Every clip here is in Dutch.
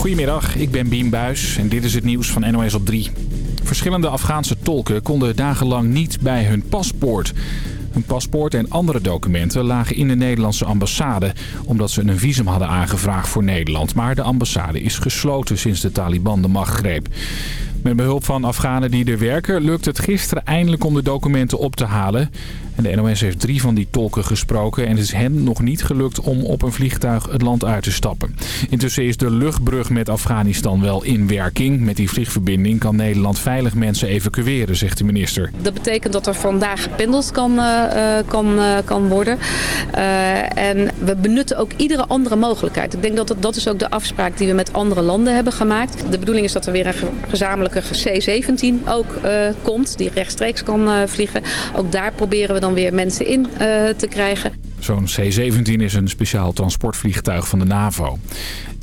Goedemiddag, ik ben Biem Buis en dit is het nieuws van NOS op 3. Verschillende Afghaanse tolken konden dagenlang niet bij hun paspoort. Hun paspoort en andere documenten lagen in de Nederlandse ambassade... omdat ze een visum hadden aangevraagd voor Nederland. Maar de ambassade is gesloten sinds de Taliban de macht greep. Met behulp van Afghanen die er werken lukt het gisteren eindelijk om de documenten op te halen. En de NOS heeft drie van die tolken gesproken en het is hen nog niet gelukt om op een vliegtuig het land uit te stappen. Intussen is de luchtbrug met Afghanistan wel in werking. Met die vliegverbinding kan Nederland veilig mensen evacueren, zegt de minister. Dat betekent dat er vandaag gependeld kan, uh, kan, uh, kan worden. En we benutten ook iedere andere mogelijkheid. Ik denk dat het, dat is ook de afspraak die we met andere landen hebben gemaakt. De bedoeling is dat er weer een gezamenlijke C-17 ook komt, die rechtstreeks kan vliegen. Ook daar proberen we dan weer mensen in uh, te krijgen. Zo'n C-17 is een speciaal transportvliegtuig van de NAVO.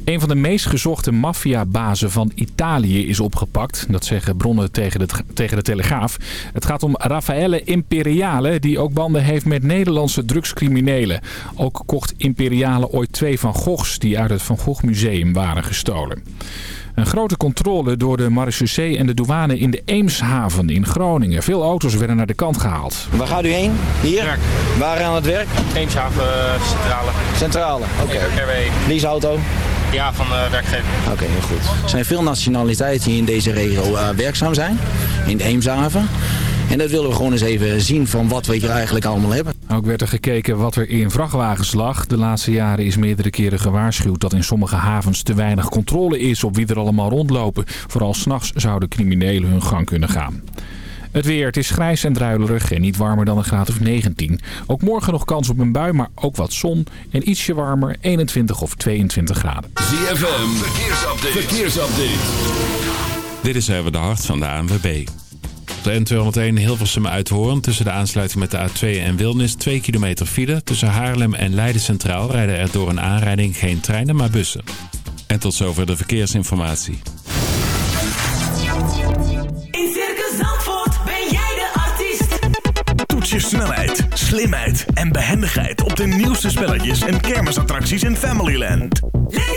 Een van de meest gezochte maffiabazen van Italië is opgepakt. Dat zeggen bronnen tegen de, tegen de Telegraaf. Het gaat om Raffaele Imperiale, die ook banden heeft met Nederlandse drugscriminelen. Ook kocht Imperiale ooit twee Van Goghs die uit het Van Gogh Museum waren gestolen. Een grote controle door de marechaussee en de douane in de Eemshaven in Groningen. Veel auto's werden naar de kant gehaald. Waar gaat u heen? Hier? Werk. Waar aan het werk? Eemshaven uh, Centrale. Centrale, oké. Okay. Leaseauto? Ja, van de werkgever. Oké, okay, heel goed. Er zijn veel nationaliteiten die in deze regio uh, werkzaam zijn. In de Eemshaven. En dat willen we gewoon eens even zien van wat we hier eigenlijk allemaal hebben. Ook werd er gekeken wat er in vrachtwagens lag. De laatste jaren is meerdere keren gewaarschuwd dat in sommige havens te weinig controle is op wie er allemaal rondlopen. Vooral s'nachts zouden criminelen hun gang kunnen gaan. Het weer, het is grijs en druilerig en niet warmer dan een graad of 19. Ook morgen nog kans op een bui, maar ook wat zon en ietsje warmer, 21 of 22 graden. ZFM, verkeersupdate. verkeersupdate. Dit is even de hart van de ANWB. De N201 Hilversum Uithoorn tussen de aansluiting met de A2 en Wilnis 2 kilometer file. Tussen Haarlem en Leiden Centraal rijden er door een aanrijding geen treinen maar bussen. En tot zover de verkeersinformatie. In Circus Zandvoort ben jij de artiest. Toets je snelheid, slimheid en behendigheid op de nieuwste spelletjes en kermisattracties in Familyland. Leef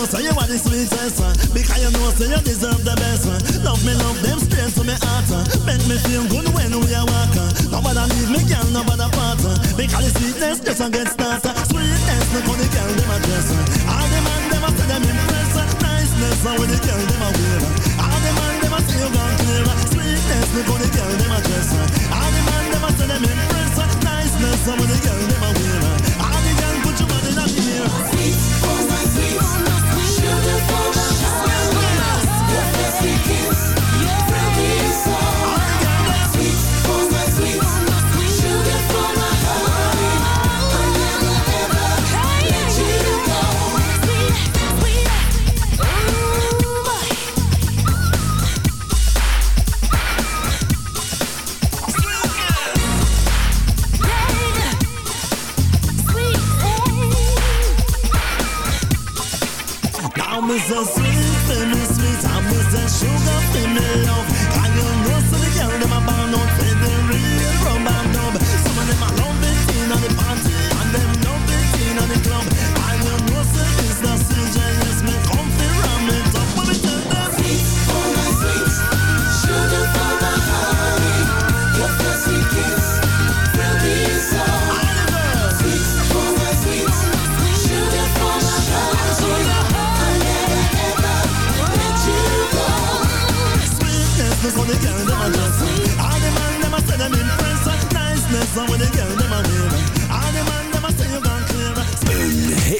know, so you are the sweetest. Because you know, so you deserve the best. Love me, love them straight to my heart. Uh. Make me feel good when we are walking. Nobody leave me, girl, nobody part. Uh. Because the sweetness just a get started. Sweetness, look how the girl them address. Uh. All the man them a say them impress. Niceness, how the girl them a wear. All the man them a say you gone clear. Sweetness, look how the girl them address. All the man them a say them impress. Niceness, how the girl them a wear. All the girl put your body in the mirror. Sweet, oh my sweet. Oh, you're the former. You're.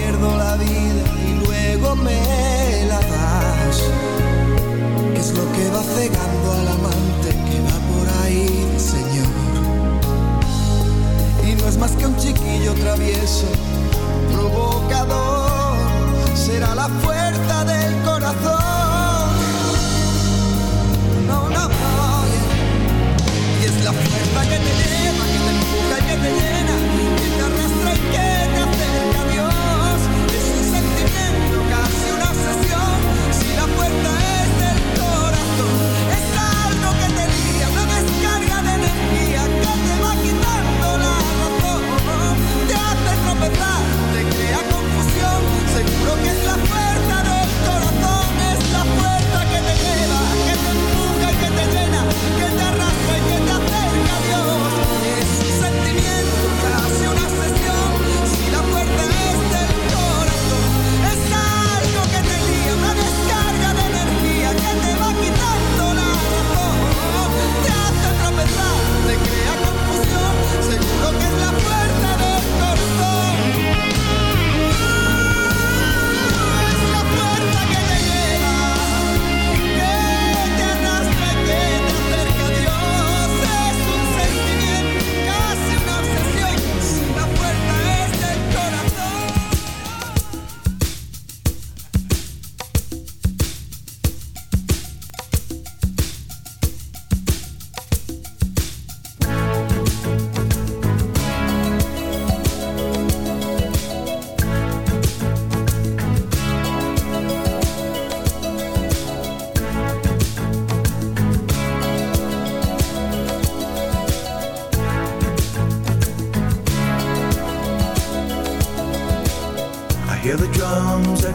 pierdo la vida y luego me la das. ¿Qué es lo que va cegando al amante que va por ahí, Señor? Y no es más que un chiquillo travieso, provocador, será la fuerza del corazón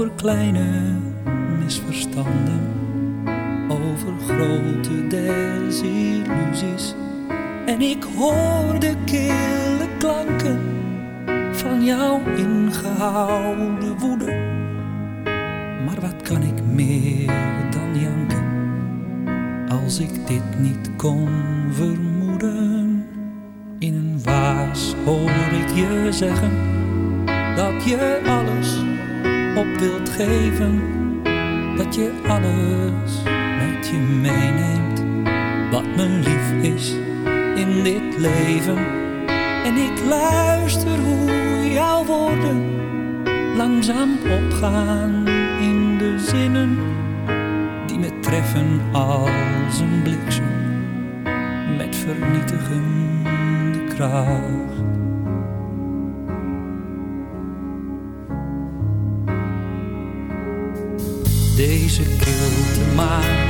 Over kleine dit leven. En ik luister hoe jouw woorden langzaam opgaan in de zinnen die me treffen als een bliksem met vernietigende kracht. Deze kilte maakt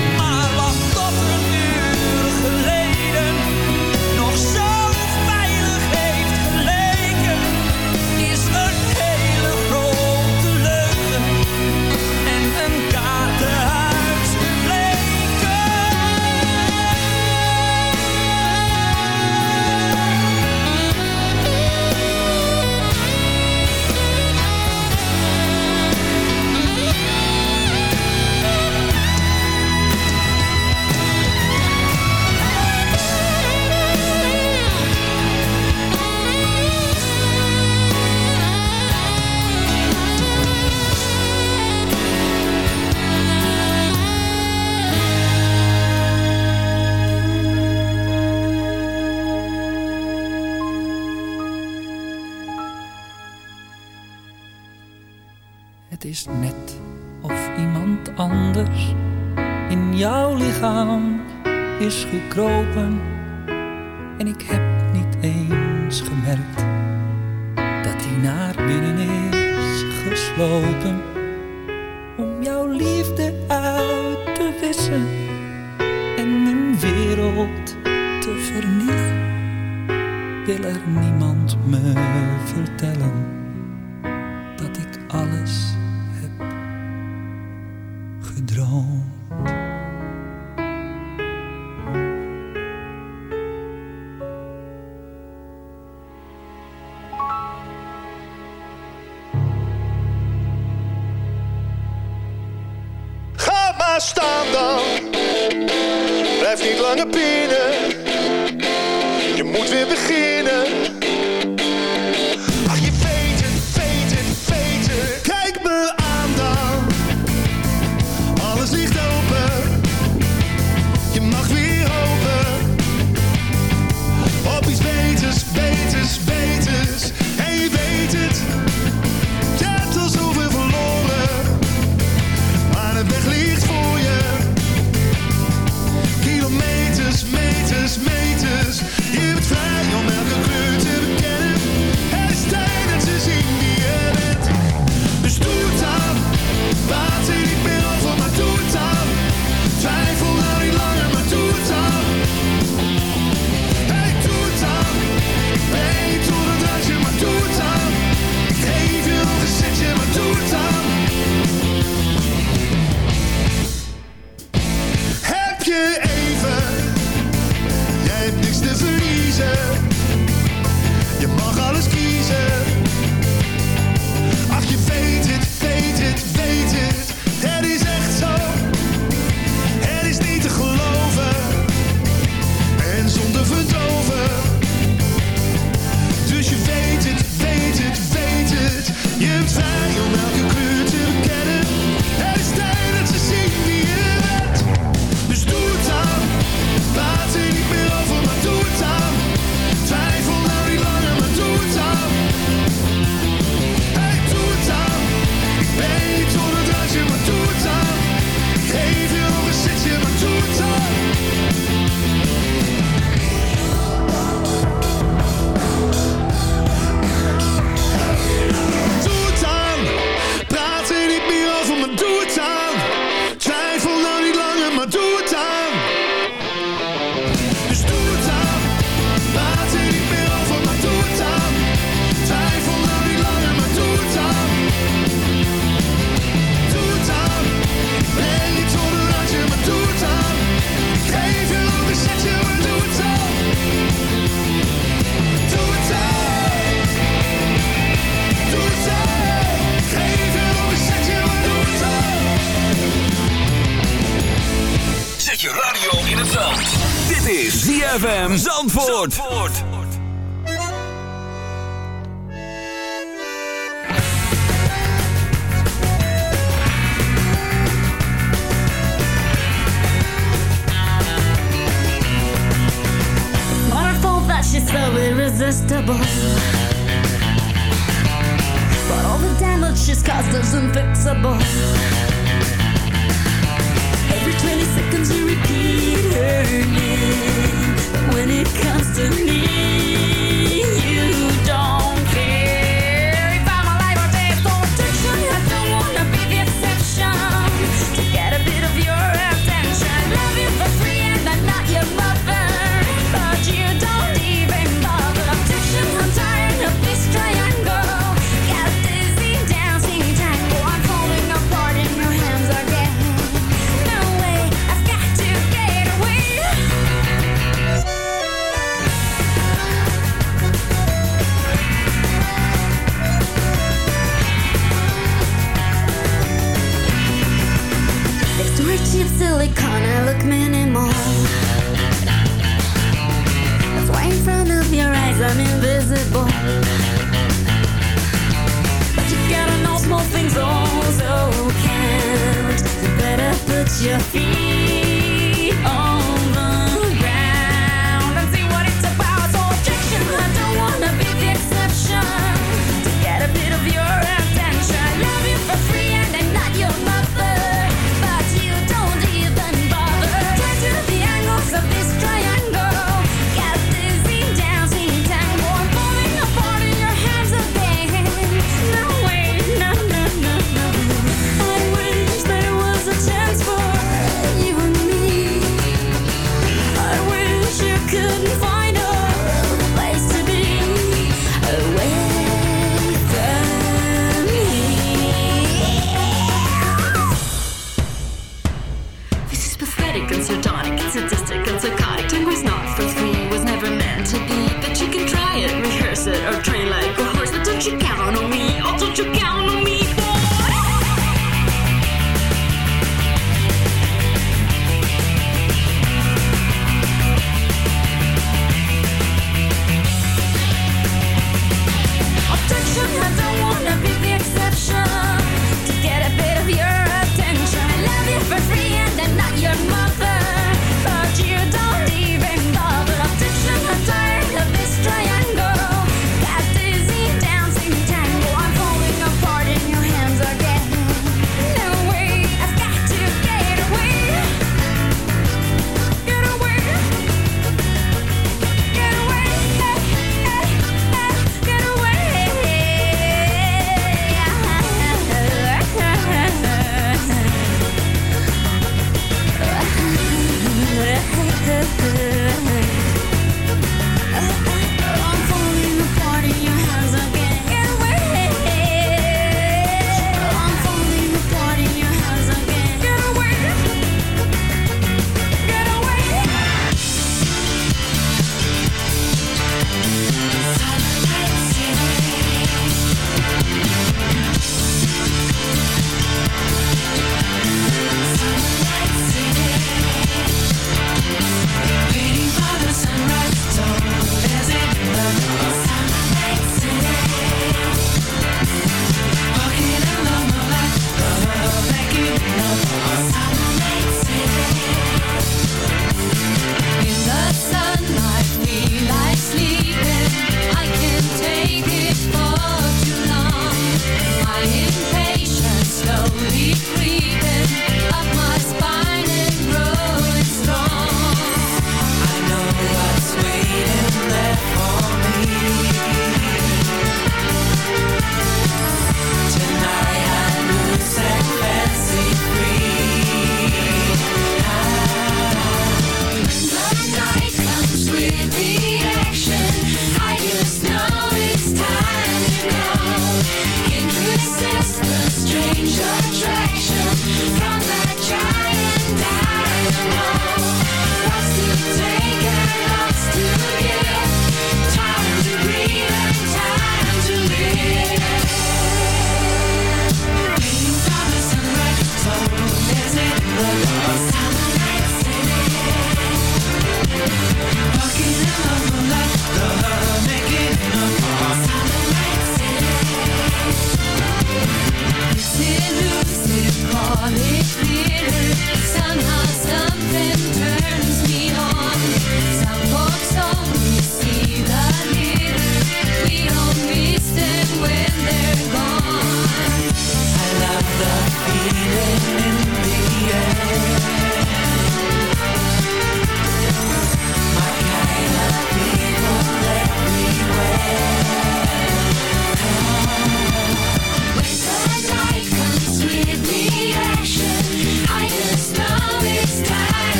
is net of iemand anders in jouw lichaam is gekropen. En ik heb niet eens gemerkt dat hij naar binnen is geslopen. Om jouw liefde uit te wissen en mijn wereld te vernielen, wil er niemand me vertellen terrible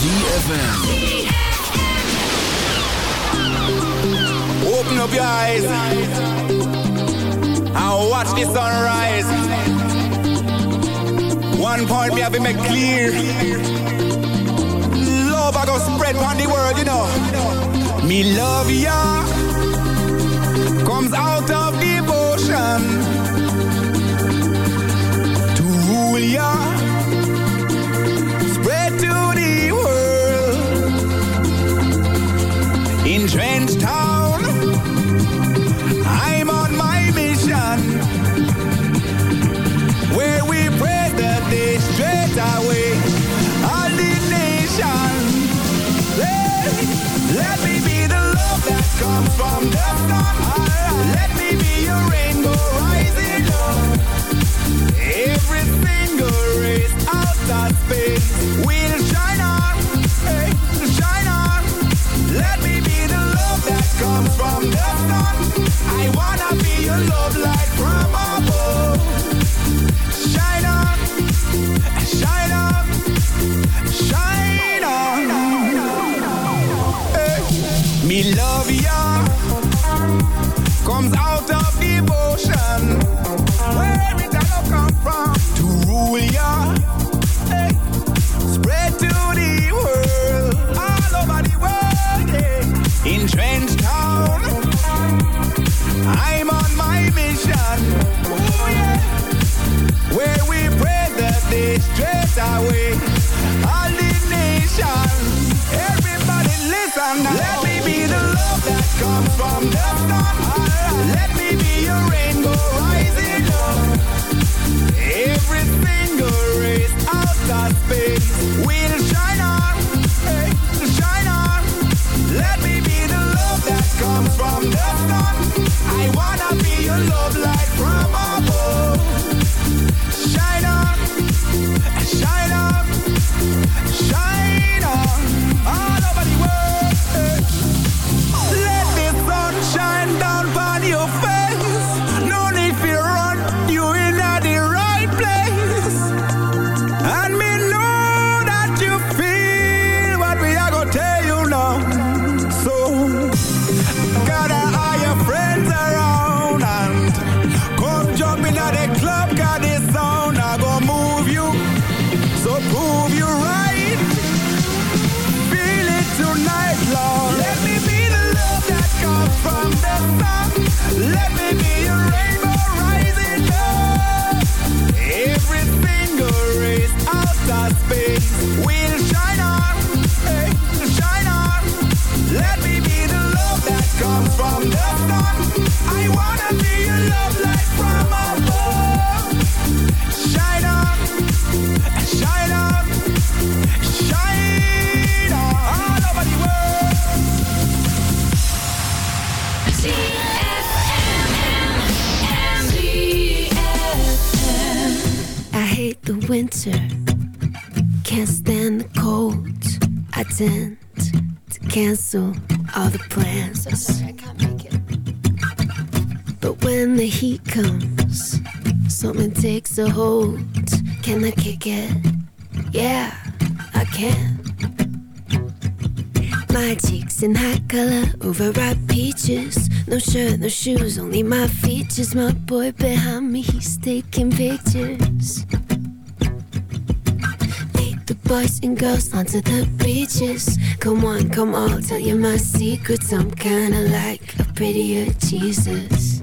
ZFM. Open up your eyes and watch the sunrise. One point me have to make clear. Love I go spread on the world, you know. Me love ya comes out of devotion from death, Let me be your rainbow But when the heat comes, something takes a hold. Can I kick it? Yeah, I can. My cheeks in hot color, overripe peaches. No shirt, no shoes, only my features. My boy behind me, he's taking pictures. Lead the boys and girls onto the beaches. Come on, come on, tell you my secrets. I'm kinda like a prettier Jesus.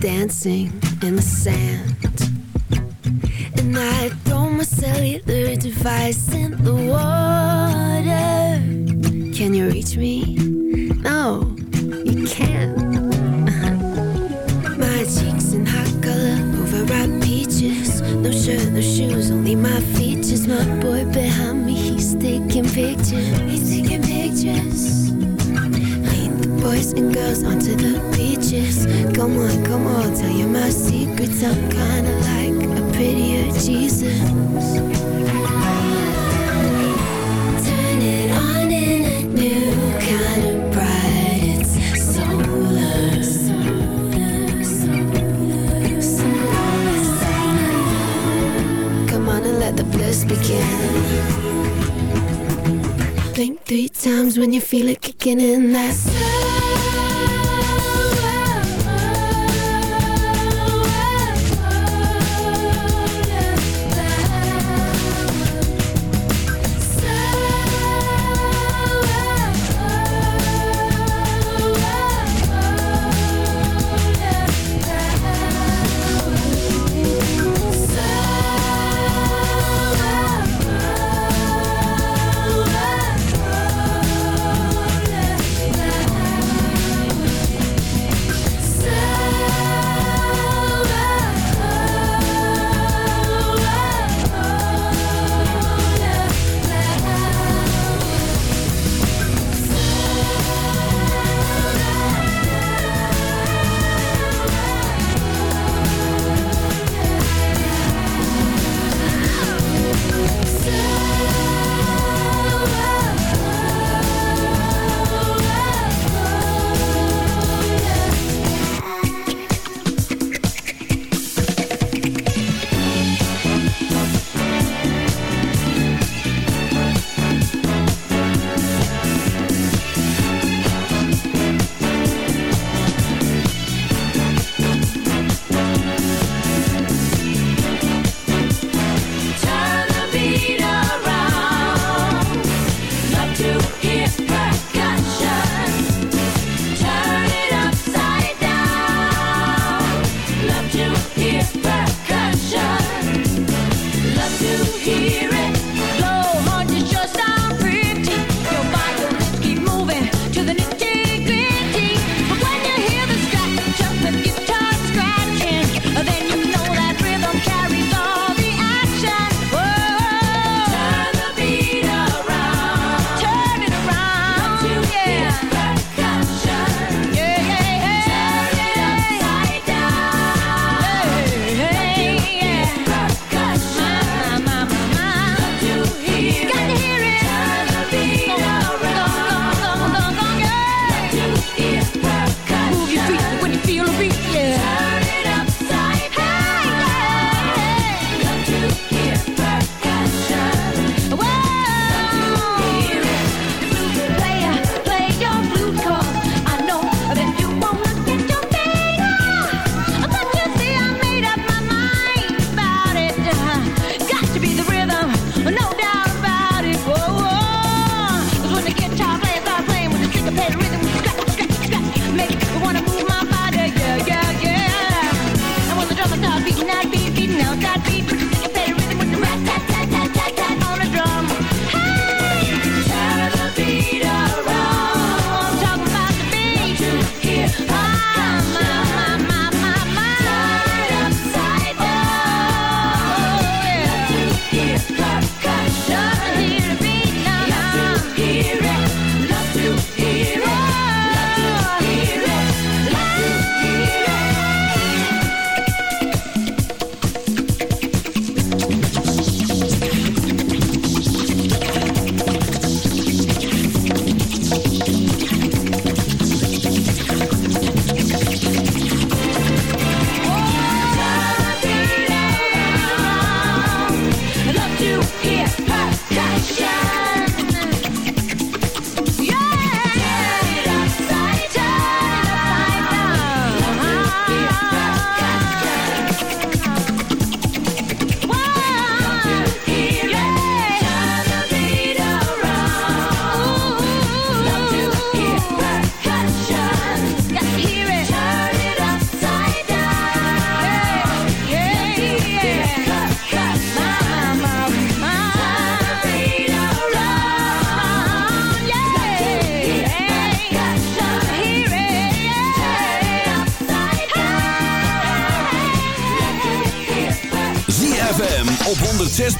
Dancing in the sand. I throw my cellular device in the water. Can you reach me? No, you can't. My cheeks in hot color, overripe peaches. No shirt, no shoes, only my features. My boy behind me, he's taking pictures. He's taking pictures. Boys and girls onto the beaches. Come on, come on, tell you my secrets. I'm kinda like prettier Jesus. Turn it on in a new kind of. It's solar. Come on and let the bliss begin. Blink three times when you feel it kicking in. That's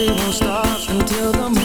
party won't stop until the morning.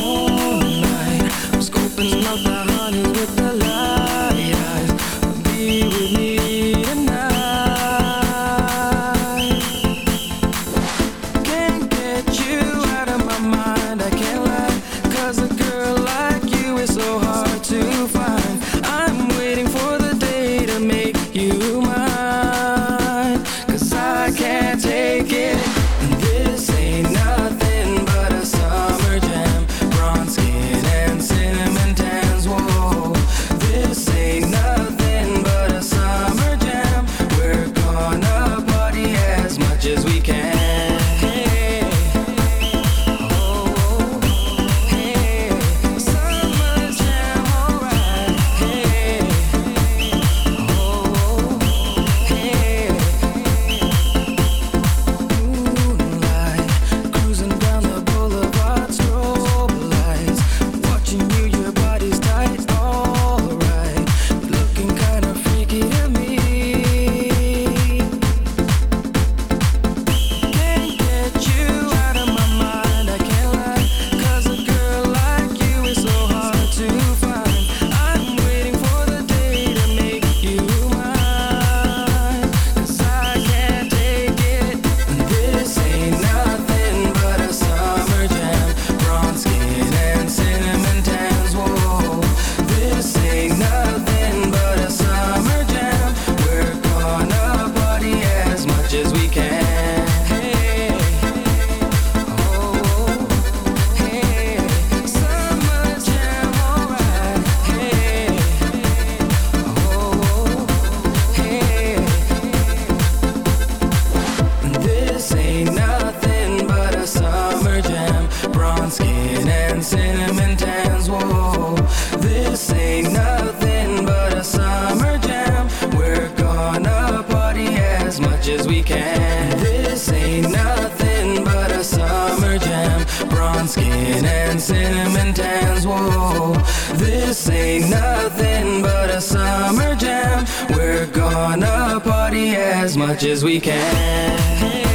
much as we can.